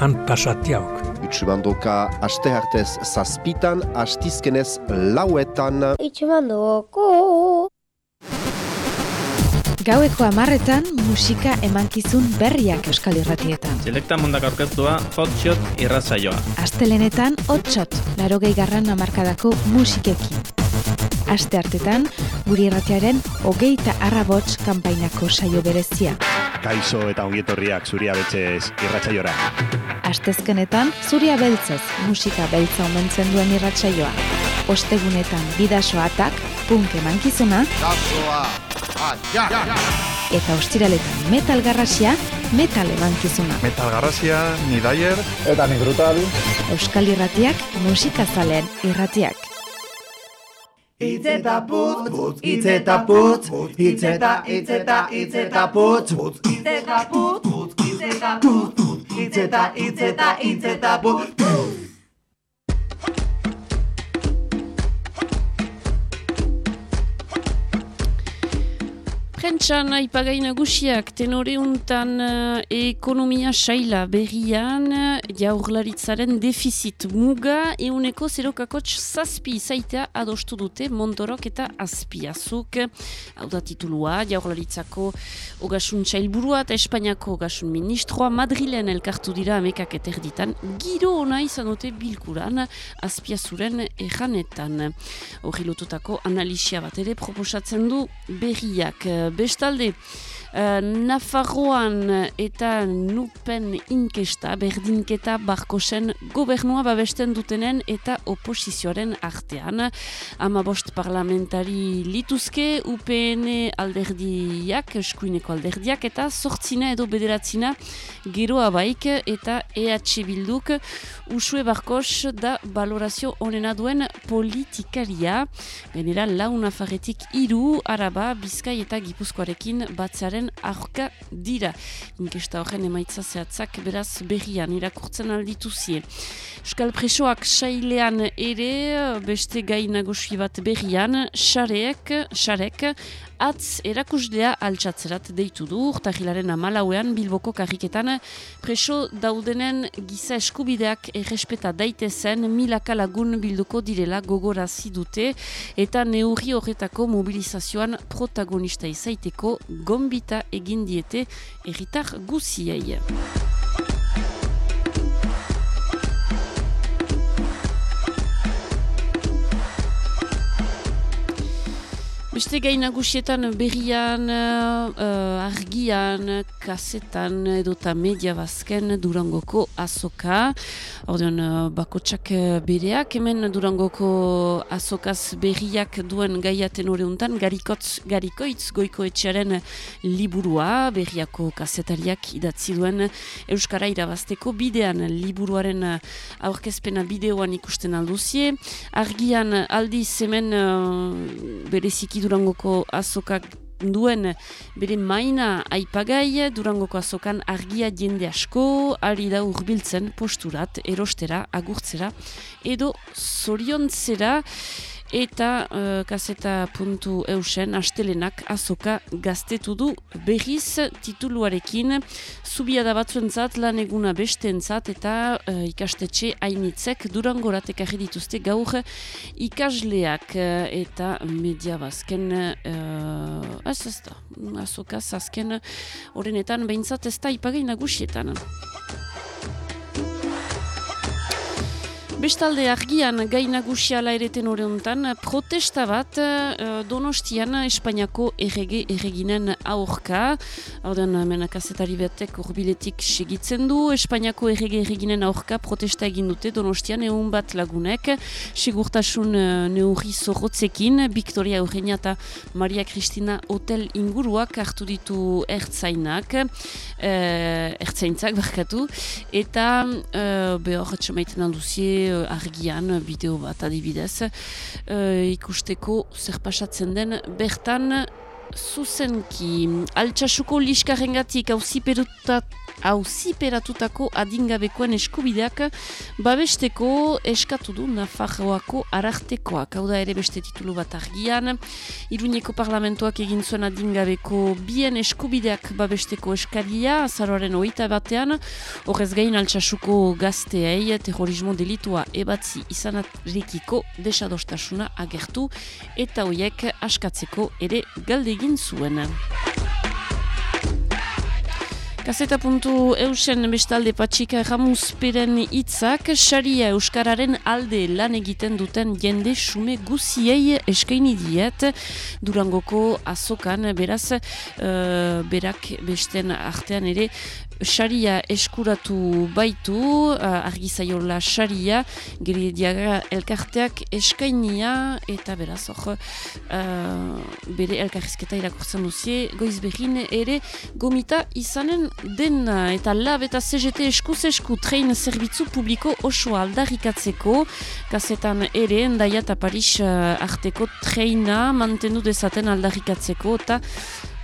han pasatiauk.
Utsumandoka aste hartez zazpitan, astizkenez lauetan.
Utsumandoko.
Gaueko amarretan musika emankizun berriak euskal irratietan.
Selekta mundak aurkeztua hotshot irratzaioa.
Astelenetan hotshot, laro garran amarkadako musikekin. Aste hartetan, guri irratiaren hogeita arrabots kanpainako saio berezia.
Kaixo eta ongietorriak zuria betxez irratzaiora.
Astezkenetan, zuria beltzez musika beltza omentzen duen irratsaioa. Ostegunetan bidasoatak, punk emankizuna, eta ostiraletan metal garrasia, metal emankizuna.
Metal garrasia, ni daier.
Eta ni brutal.
Euskal irratiak, musikazaleen irratiak.
Itz eta putz, putz, itz eta putz, itz eta, itz eta, itz eta putz, putz, itz eta putz, putz, itz eta putz, itz eta, itz eta, itz eta putz, putz.
Prentxan aipagai nagusiak tenore untan uh, ekonomia saila berrian jaurlaritzaren defizit muga euneko zerokakotx zazpi izaitea adostu dute montorok eta azpiazuk. Hau da titulua jaurlaritzako ogasun txailburua eta Espainiako ogasun ministroa Madrilen elkartu dira amekak eterditan giro ona izan dute bilkuran azpiazuren erranetan. Horri lotutako analisia bat ere proposatzen du berriak. Bestalde, uh, Nafarroan eta Nupen inkesta, berdinketa barkosen gobernua babesten dutenen eta oposizioaren artean. Ama bost parlamentari lituzke, UPN alderdiak, eskuineko alderdiak, eta sortzina edo bederatzina geroa baik eta EH Bilduk usue barkos da valorazio onena duen politikaria. Gainera, lau Nafarretik iru, araba, bizkai eta gipuzkoa Gipuzkoarekin batzaren aurka dira. Inkesta horren emaitza zehatzak beraz berrian irakurtzen aldituzie. Euskal presoak sailean ere beste gai nagusi bat berrian, xareek, xarek, atz erakusdea altsatzerat deitu du, urtahilaren amalauean Bilboko karriketan preso daudenen giza eskubideak errespeta daitezen. Milaka lagun bilduko direla gogorazi dute. Eta neurri horretako mobilizazioan protagonista izaiteko gombita egin diete erritar guziei. Beste gai nagusietan berrian, uh, argian, kasetan edota media bazken Durangoko azoka. Ordean, uh, bakotsak bereak, hemen Durangoko azokaz berriak duen gaiaten horreuntan, garikotz, garikoitz goiko etxearen liburua, berriako kasetariak idatzi duen Euskara irabazteko bidean liburuaren aurkezpena bideoan ikusten alduzie. Argian aldiz hemen uh, bereziki Durangoko azokak duen bere maina aipagai Durangoko azokan argia jende asko ari da urbiltzen posturat, erostera, agurtzera edo zoriontzera eta uh, kaseta puntu eusen astelenak azoka gaztetu du berriz tituluarekin. Zubia da batzuentzat lan eguna bestentzat eta uh, ikastetxe hainitzek durangoratek dituzte gaur ikasleak. Uh, eta media bazken uh, ez ez da azoka zazken horrenetan behintzat ez da ipagei nagusietan Bestalde argian gai nagusiala ereten horreuntan, protesta bat uh, donostian Espainiako errege erreginen aurka. Hauden, mena kasetari betek urbiletik segitzen du. Espainiako errege erreginen aurka protesta egin dute donostian egun bat lagunek. Segurtasun uh, neurri zorrotzekin, Victoria Eugenia eta Maria Cristina Hotel inguruak hartu ditu ertzainak, uh, ertzaintzak barkatu. Eta uh, behor, txamaiten alduzie, argian bideo bat adibidez uh, ikusteko zer pasatzen den bertan zuzenki. Altxasuko liskarengatik auziperutat hauziperatutako adingabekoen eskubideak babesteko eskatu du Nafarroako arartekoak. Hau da ere beste titulu bat argian. Iruñeko parlamentoak egin zuen adingabeko bien eskubideak babesteko eskaria, azaroaren oita batean, horrez gain altsasuko gazteei, terrorismo delitua ebatzi izanarikiko desadostasuna agertu, eta hoiek askatzeko ere galdegin zuen. Gazeta puntu eusen bestalde patxika ramuz peren itzak, xaria euskararen alde lan egiten duten jende sume guziei eskaini diet, durangoko azokan, beraz, uh, berak besten artean ere, xaria eskuratu baitu, uh, argi zaiola xaria, geri elkarteak eskainia, eta beraz, hor, uh, bere elkarrizketa irakurtzen duzie, goiz behin ere, gomita izanen dena, eta lab eta CGT eskuz esku trein zerbitzu publiko osoa aldarrikatzeko, kazetan ere, endaia eta Paris uh, arteko treina mantendu dezaten aldarrikatzeko, eta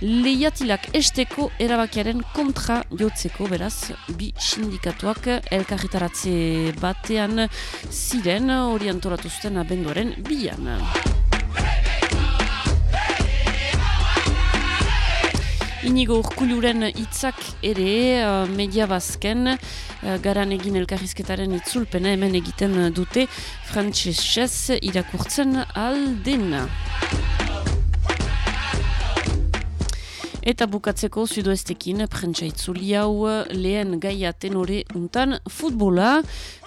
lehiatilak esteko erabakiaren kontra jotzeko, beraz, bi sindikatuak elkarritaratze batean ziren orientoratuzten abenduaren bian. Inigo urkuluren hitzak ere uh, media bazken uh, garan egin elkarrizketaren itzulpena hemen egiten dute frantzesez irakurtzen aldena. Eta bukatzeko zudoestekin prentsaitzuli hau lehen gaia tenore untan futbola.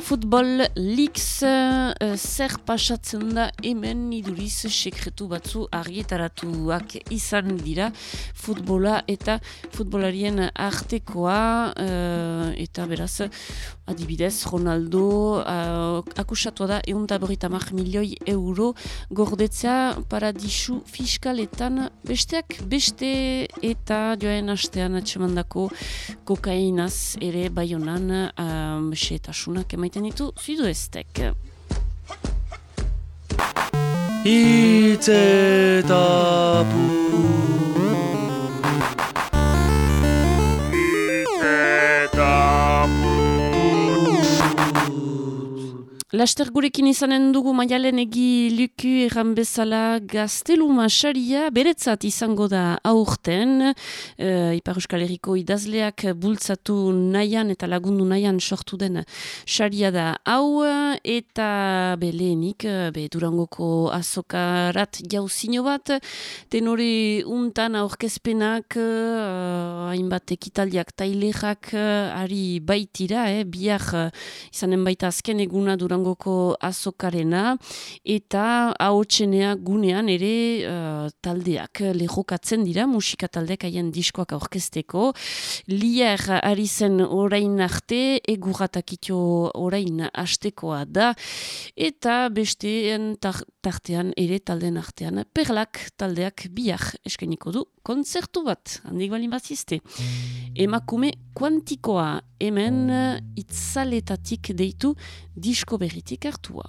Futbol Leaks uh, zer pasatzen da hemen iduriz sekretu batzu argietaratuak izan dira futbola eta futbolarien artekoa uh, eta beraz adibidez Ronaldo uh, akusatu da egun taboritamar milioi euro gordetzea paradisu fiskaletan besteak beste eta joen astean atxemandako kokainaz ere baionan um, setasunak emaiten ditu zidu eztek. Itzetapur
Laster gurekin izanen dugu maialen egi luku erran bezala gaztelu masaria beretzat izango da aurten. E, Ipar Euskal Herriko idazleak bultzatu nahian eta lagundu nahian sortu den saria da hau. Eta beleenik be durangoko azokarat jauzino bat tenore untan aurkezpenak uh, hainbat ekitaldiak tailerak ari baitira eh, biak izanen baita azken eguna durango durangoko azokarena eta ahotsenea gunean ere uh, taldeak lehokatzen dira musika taldeak haien diskoak aurkezteko. Lier ari zen orain arte egurratakito orain astekoa da. Eta besteen tartean ere talden artean perlak taldeak biak eskeniko du konzertu bat, handik balin bazizte. Emakume kuantikoa hemen itzaletatik deitu disko berritik hartua.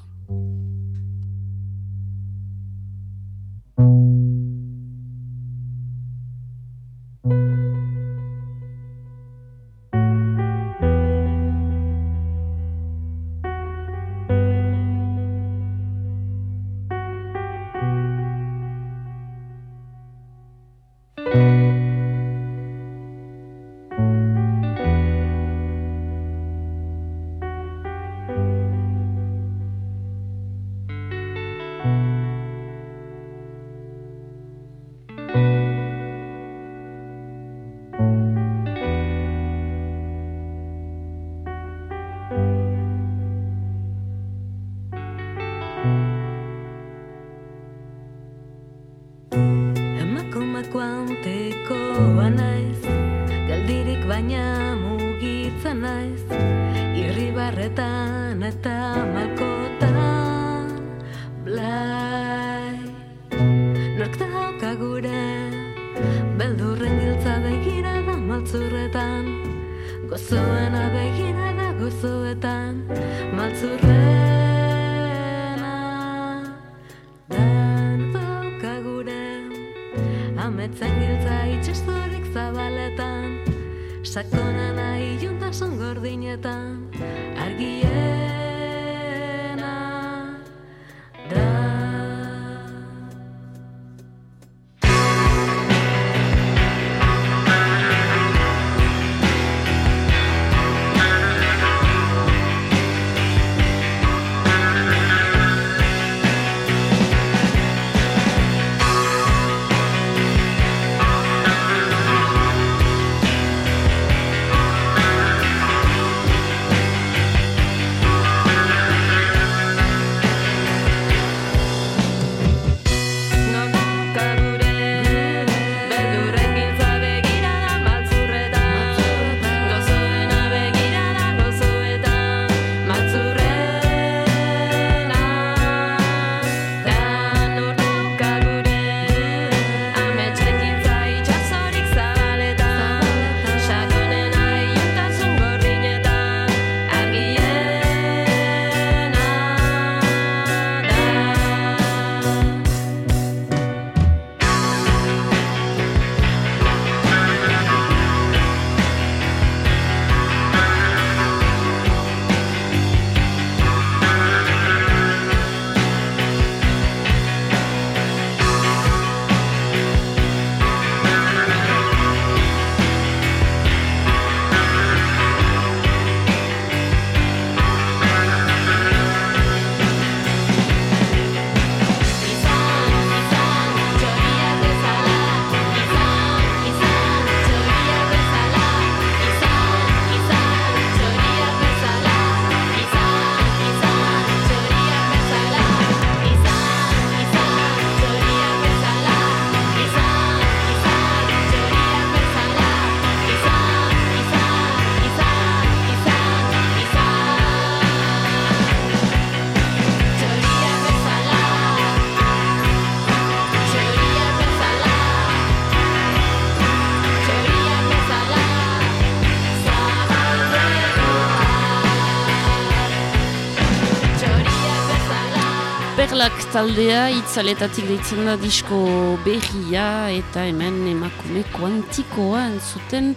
Taldea itzaletatik deitzen da disko berria eta hemen emakume kuantikoa entzuten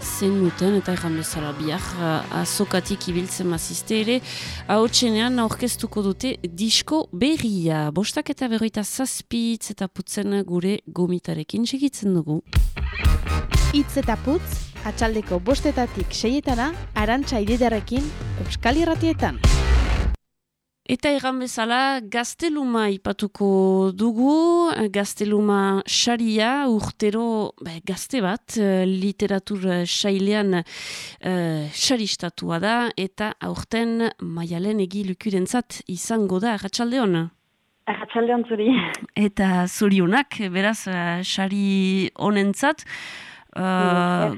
zen duten eta erran bezala bihar uh, azokatik ibiltzen mazizte ere haotxenean aurkeztuko dute disko berria. Bostak eta berroita zazpitz eta putzen gure gomitarekin segitzen dugu.
Itz eta putz, atxaldeko bostetatik seietana, arantxa ididarekin, Euskal Irratietan.
Eta egan bezala, gazteluma ipatuko dugu, gazteluma xaria urtero be, gazte bat, eh, literatur xailean uh, xaristatua da, eta aurten maialen egilukurentzat izango da, ratxalde hona?
Zuri.
Eta zorionak, beraz, uh, xari honentzat, uh,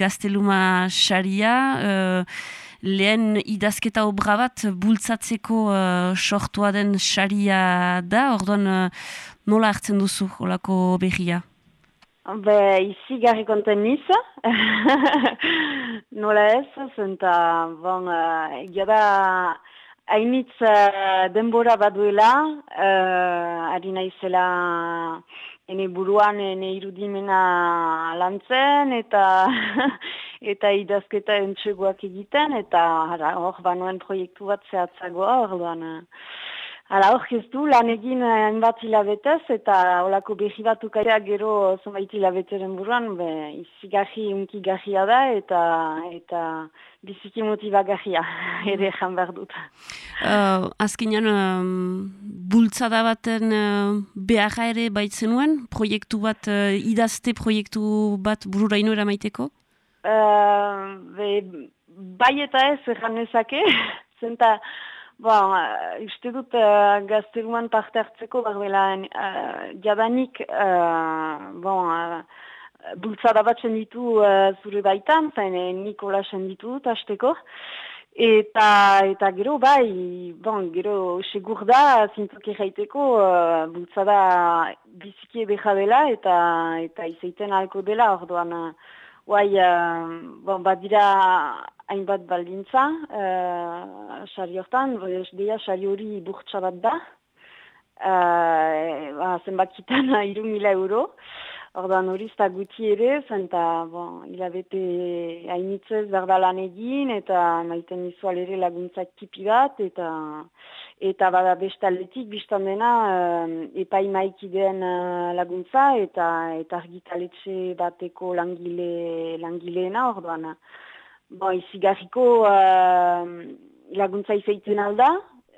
gazteluma xaria, uh, lehen idazketa obra bat bultzatzeko uh, sortua den xaria da, orduan uh, nola hartzen duzu olako berria?
Be, izi garri konten niz, nola ez, zenta, bon, uh, egia da, hainitz uh, denbora bat duela, uh, ari naizela ene buruan ene irudimena lantzen, eta eta idazketa entxegoak egiten, eta hor banuen proiektu bat zehatzagoa, hor duan. Hala hor du, lan egin hainbat hilabetez, eta holako behi bat ukaitea gero zonbait hilabeteren buruan, be, izi gaji, unki gajia da, eta, eta biziki motivagajia, ere jan behar dut.
Uh, Azkenean, um, bultzada baten uh, beharra ere baitzenuen, proiektu bat, uh, idazte proiektu bat bururaino eramaiteko?
Uh, bai eta ez erran ezake, zenta, bon, uh, uste dut uh, gazteruan parte hartzeko, barbela, uh, jadanik, uh, bon, uh, bultzada bat ditu uh, zure baitan, zain Nikola ditu dut, hasteko, eta, eta gero, bai, bon, gero, segur da, zintzuk erraiteko, uh, bultzada biziki beha dela, eta, eta izaiten alko dela, orduan, uh, Guai, uh, bon, badira hainbat baldintza, uh, sari hortan, dira sari hori burtsa bat da, uh, ba, zenbakitan iru mila euro, ordan hori zta guti ere, zenta, bon, hilabete hainitzez berdalan egin, eta maiten izual ere laguntzak tipi bat, eta eta bada bestaletik biztan dena uh, epai maikideen uh, laguntza eta eta argitaletxe bateko langile langileena orduan. Bon, izigarriko uh, laguntza izaiten alda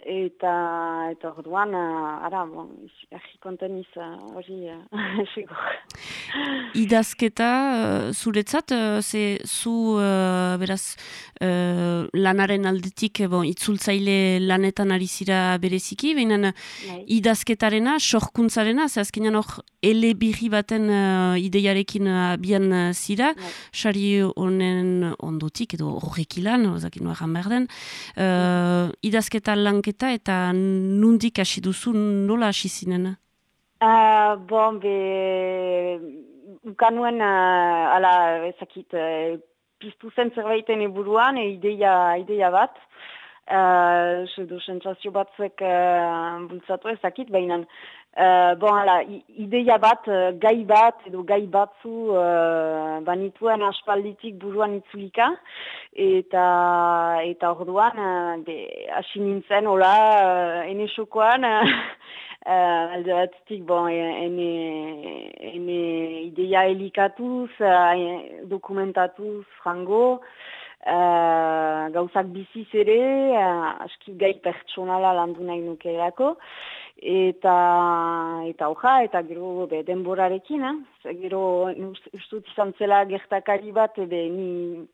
eta eta orduan uh, ara bon izigarri konten iz hori uh,
Idazketa uh, zuretzat uh, ze zu uh, beraz lanaren aldetik bon, itzultzaile lanetan ari zira bereziki, baina bai. idazketarena, sorkuntzarena, ze azkenean hor ele birri baten ideiarekin abian zira, bai. sari honen ondotik edo horrek ilan, ozakin behar den, idazketa lanketa eta nundik hasi duzu, nola hasi zinen?
Uh, bon, be, ukanuen, uh, ala, ezakit, uh, piztu zen zerbaiten eburuan, e ideia, ideia bat. Uh, Edo sentzazio batzuk uh, bultzatu ezakit, baina uh, bon, ala, ideia bat, uh, gai bat edo gai batzu uh, banituen aspalditik buruan itzulika. Eta, eta orduan, uh, hasi nintzen, hola, uh, ene xokoan, Uh, alde batzutik, bon, ene, ene ideia helikatuz, uh, dokumentatuz, frango, uh, gauzak biziz ere, uh, aski gai pertsonala landu nahi nuke erako, eta, eta hoja, eta gero be, denborarekin, eh? gero ustut izan zela gertakari bat, be, ni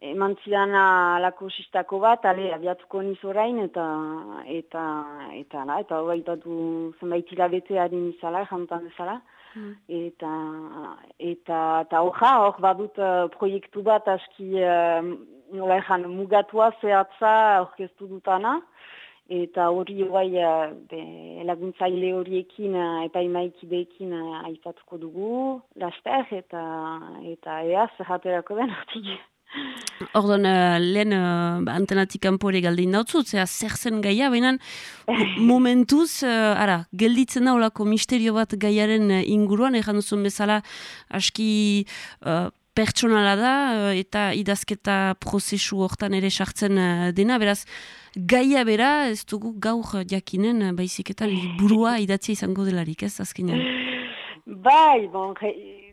eman zidan alako sistako bat, ale, abiatuko niz orain, eta, eta, eta, eta, eta, hori batu zenbait hilabete harin izala, Hmm. Eta, eta, eta, hoja, hor badut uh, proiektu bat aski, uh, nola ezan, mugatua zehatza orkestu dutana, eta hori hori uh, laguntzaile horiekin, uh, eta imaikideekin uh, aipatuko dugu, laster, eta, eta ea, zerraterako den, artik.
Ordon, uh, lehen uh, antenatik kanpore galdin dautzu, zera zer zen gaia, baina momentuz, uh, ara, gelditzen da olako misterio bat gaiaren inguruan, ezan duzun bezala, aski uh, pertsonala da eh, eta idazketa prozesu hortan ere sartzen eh, dena, beraz, gaia bera ez dugu gaur jakinen baizik eta liburua idatzia izango delarik, ez, azkenean?
Bai, bon,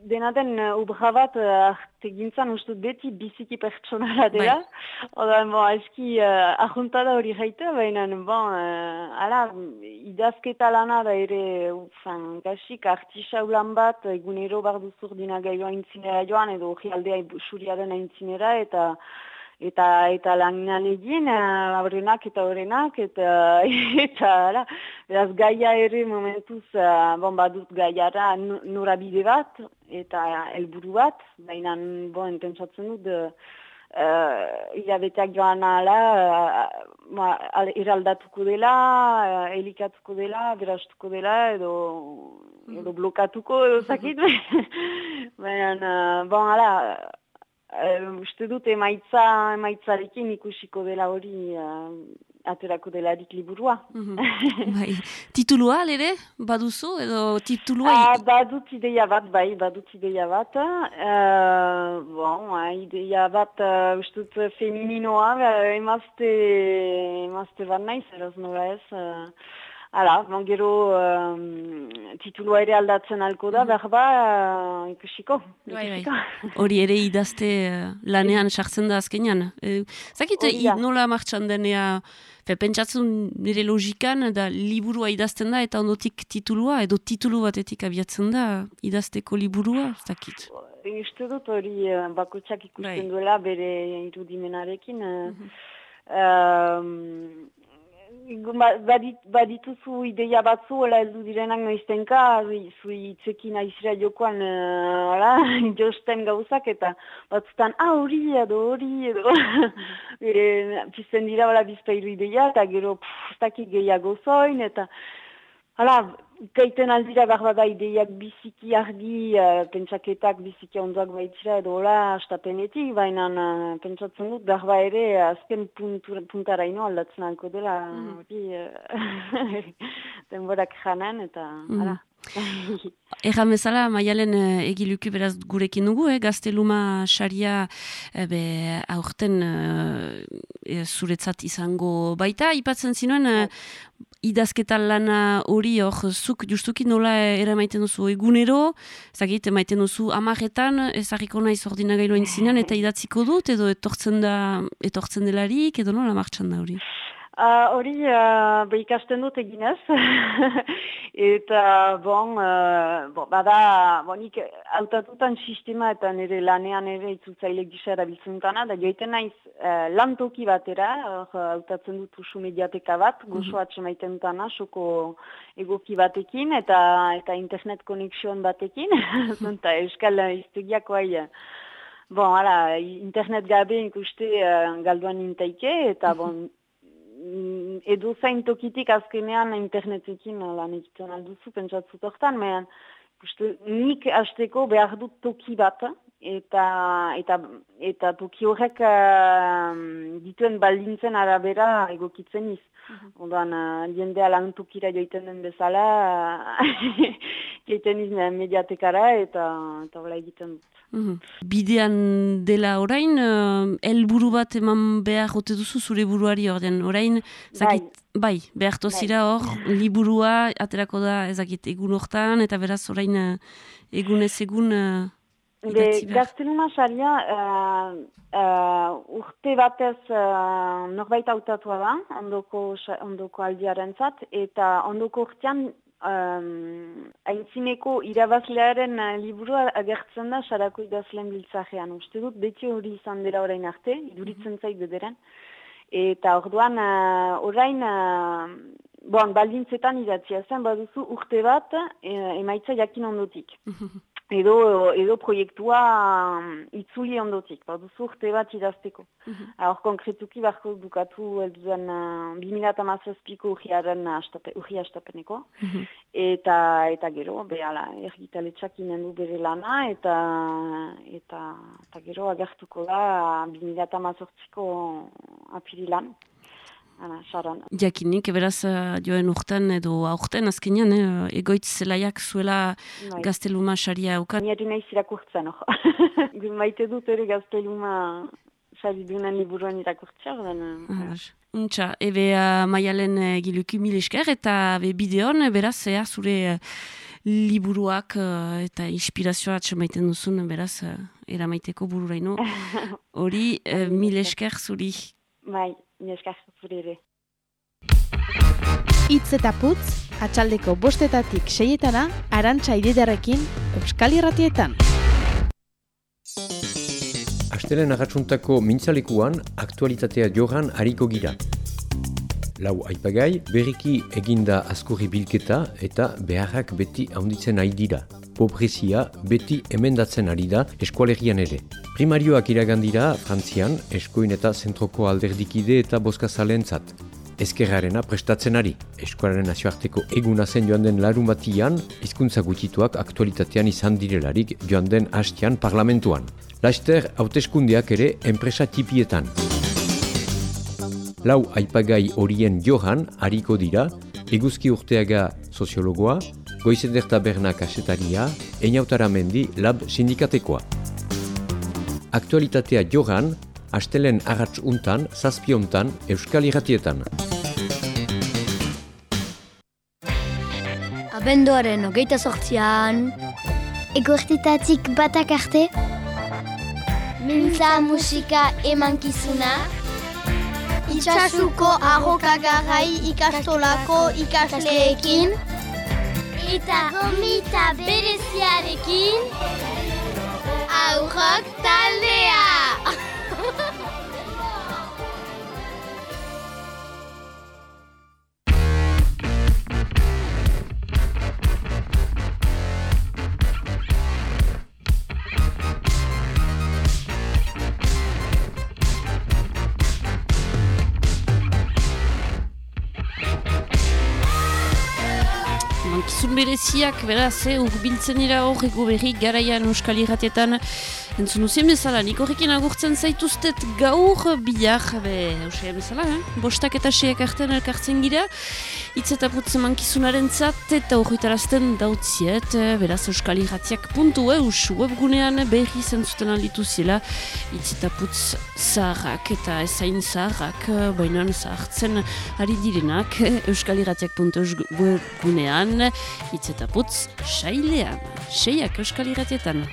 dena den uh, ubra bat uh, tegintzan beti biziki pertsonala dela. Bai. Oda, bon, eski uh, ahuntada hori gaita, baina, bon, uh, ala, idazketa lana da ere, ufan, gasik, artisa ulan bat, egunero barduzur dina gaioa intzinera joan, edo hori aldea suria dena intzinera, eta eta eta lanan egin aurrenak eta horrenak eta eta ala beraz gaia ere momentuz uh, bon badut gaiara norabide bat eta helburu bat baina bon pentsatzen dut uh, ilabeteak joan ala uh, iraldatuko dela uh, elikatuko dela berastuko dela edo edo blokatuko edo zakit. Baina bon ala Uh, uste dut emaitza, emaitzarekin ikusiko dela hori uh, aterako delarik liburua.
Mm bai. Titulua, lere, baduzu, edo titulua?
Uh, badut ideia bat, bai, badut ideia bat. Uh, bon, uh, ideia bat, uh, uste dut femininoa, uh, emazte, emazte bat nahi, zeraz nola ez. Uh, Hala, bon, gero um, titulua ere aldatzen alko da, mm -hmm. berba uh, ikusiko.
Bai, bai. Hori ere idazte uh, lanean sartzen da azkenean. E, Zakit, nola martxan denea, pentsatzen nire logikan, da liburua idazten da, eta ondotik titulua, edo titulu batetik abiatzen da, idazteko liburua, zakit.
Uste dut hori uh, bakotxak ikusten bai. duela bere irudimenarekin. Uh, mm -hmm badituzu ideia batzu, ela ez du direnak noiztenka, zu itzekin aizira jokoan, uh, josten gauzak, eta batzutan, ah, hori edo hori edo, pizten dira bala bizpairu ideia, eta gero, pff, gehiago zoin, eta, hala, Kaiten aldira behar bada ideiak biziki argi, uh, pentsaketak biziki ondoak baitzira edo hola astapenetik, baina uh, pentsatzen dut behar ba ere azken puntur, puntara ino aldatzen alko dela mm. hori uh, denborak janen eta mm.
Egan bezala, maialen eh, egiluki beraz gurekin dugu, eh? gazteluma xaria eh, aurten eh, zuretzat izango baita. Ipatzen zinuen, eh, idazketan lana hori hor, zuk justuki nola ere maiten duzu egunero, zagit, maiten duzu amaretan, ezagiko nahi zordina gailoa intzinean, eta idatziko dut, edo etortzen da, etortzen delarik, edo nola martxan da hori?
Uh, hori, uh, ikasten dut eginez. eta, bon, uh, bon bada, bonik, autatutan sistema eta nire lanean ere itzultzaile gisa erabiltzen dutana, da joiten naiz uh, lantoki batera, uh, autatzen dut usu mediateka bat, -hmm. gozo atxemaiten dutana, soko egoki batekin, eta eta internet konexion batekin, zonta euskal iztegiako aia. Bon, ala, internet gabe ikuste uh, galduan intaike, eta bon, edo zain tokitik azkenean internetekin lan egiten alduzu, pentsatzu tortan, mehan, nik hasteko behar dut toki bat, eta, eta, eta toki horrek uh, dituen baldintzen arabera egokitzen iz. Ondoan, uh, jendea lan tokira joiten den bezala, joiten iz mediatekara, eta, eta hola egiten dut.
Mhm. Bidean dela orain, uh, helburu bat eman behar gote duzu zure buruari orden. Orain, zakit, bai, bai behar tozira bai. hor, liburua, aterako da, ezakit, egun hortan, eta beraz orain, egunez egun, uh,
Be, gazteluma xaria, uh, uh, urte batez uh, norbait autatua da, ondoko, ondoko aldiaren zat, eta ondoko urtean um, aintzineko irabazlearen uh, liburua agertzen da sarako idazleen biltzajean. Uste dut, beti hori izan dira orain arte, iduritzen mhm. zait bederen. Eta orduan, uh, orain, uh, bon, baldintzetan idatzia zen, baduzu urte bat, e, emaitza jakin ondotik. edo, edo proiektua um, itzuli ondotik, bat duzu urte bat idazteko. Mm -hmm. konkretuki barko dukatu elduen uh, 2008ko urriaren urri astapeneko. Mhm. eta, eta gero, behala, ergitaletxak inen du bere lana, eta, eta, eta gero agertuko da 2008ko apirilan. Ana, saran.
Jakinik, beraz, uh, joen urten edo aurten azkenean, eh, egoitz zelaiak zuela
Bai.
gazteluma saria eukat.
Ni ari naiz irakurtzen, hor. Maite dut ere gazteluma sari dunan liburuan irakurtzea, ordan...
Ah, Untxa, ebe uh, maialen uh, giluki mil esker eta be bideon, eh, beraz, ea zure eh, liburuak eh, eta inspirazioa atxemaiten duzun, beraz, uh, eramaiteko bururaino. Hori, uh, mil esker zuri.
Bai, zure ere.
Itz eta putz, atxaldeko bostetatik seietana, arantxa ididarekin, Euskal Irratietan.
Astelen agatsuntako mintzalekuan aktualitatea joran hariko gira. Lau aipagai, berriki eginda askurri bilketa eta beharrak beti haunditzen ari dira. Pobrezia beti emendatzen ari da eskualerian ere. Primarioak iragandira Frantzian, eskoin eta zentroko alderdikide eta boskazalentzat. Ezkerrarena prestatzen ari. Eskualaren nazioarteko eguna zen joan den larun batian, hizkuntza gutituak aktualitatean izan direlarik joan den hastian parlamentuan. Laster, hauteskundeak ere enpresa tipietan. Lau aipagai horien johan hariko dira, eguzki urteaga soziologoa, goizeder taberna kasetaria, einautara mendi lab sindikatekoa. Aktualitatea johan, astelen agatz untan, zazpiontan, euskal irratietan.
Abenduaren hogeita sortzian. Egoertetatik batak arte. Mintza musika emankizuna. Itxasuko arrokagarai ikastolako ikasleekin. Eta gomita bereziarekin. Aurrok taldea!
Bereziak, beraz, eh, urbiltzen dira hor ego berri garaian euskal irratietan entzun duzien bezala, nik horrekin agurtzen zaituztet gaur bihar, be, eusia bezala, eh? bostak eta seak artean elkartzen gira, hitz eta putz mankizunaren zat eta horretarazten dautziet, eh, beraz euskal irratiak puntu eus webgunean berri zentzuten alditu zela, hitz eta putz zaharrak eta ezain zaharrak, eh, bainan zahartzen ari direnak, eh, euskal irratiak puntu webgunean, hitz eta putz sailean, seiak euskal irratietan.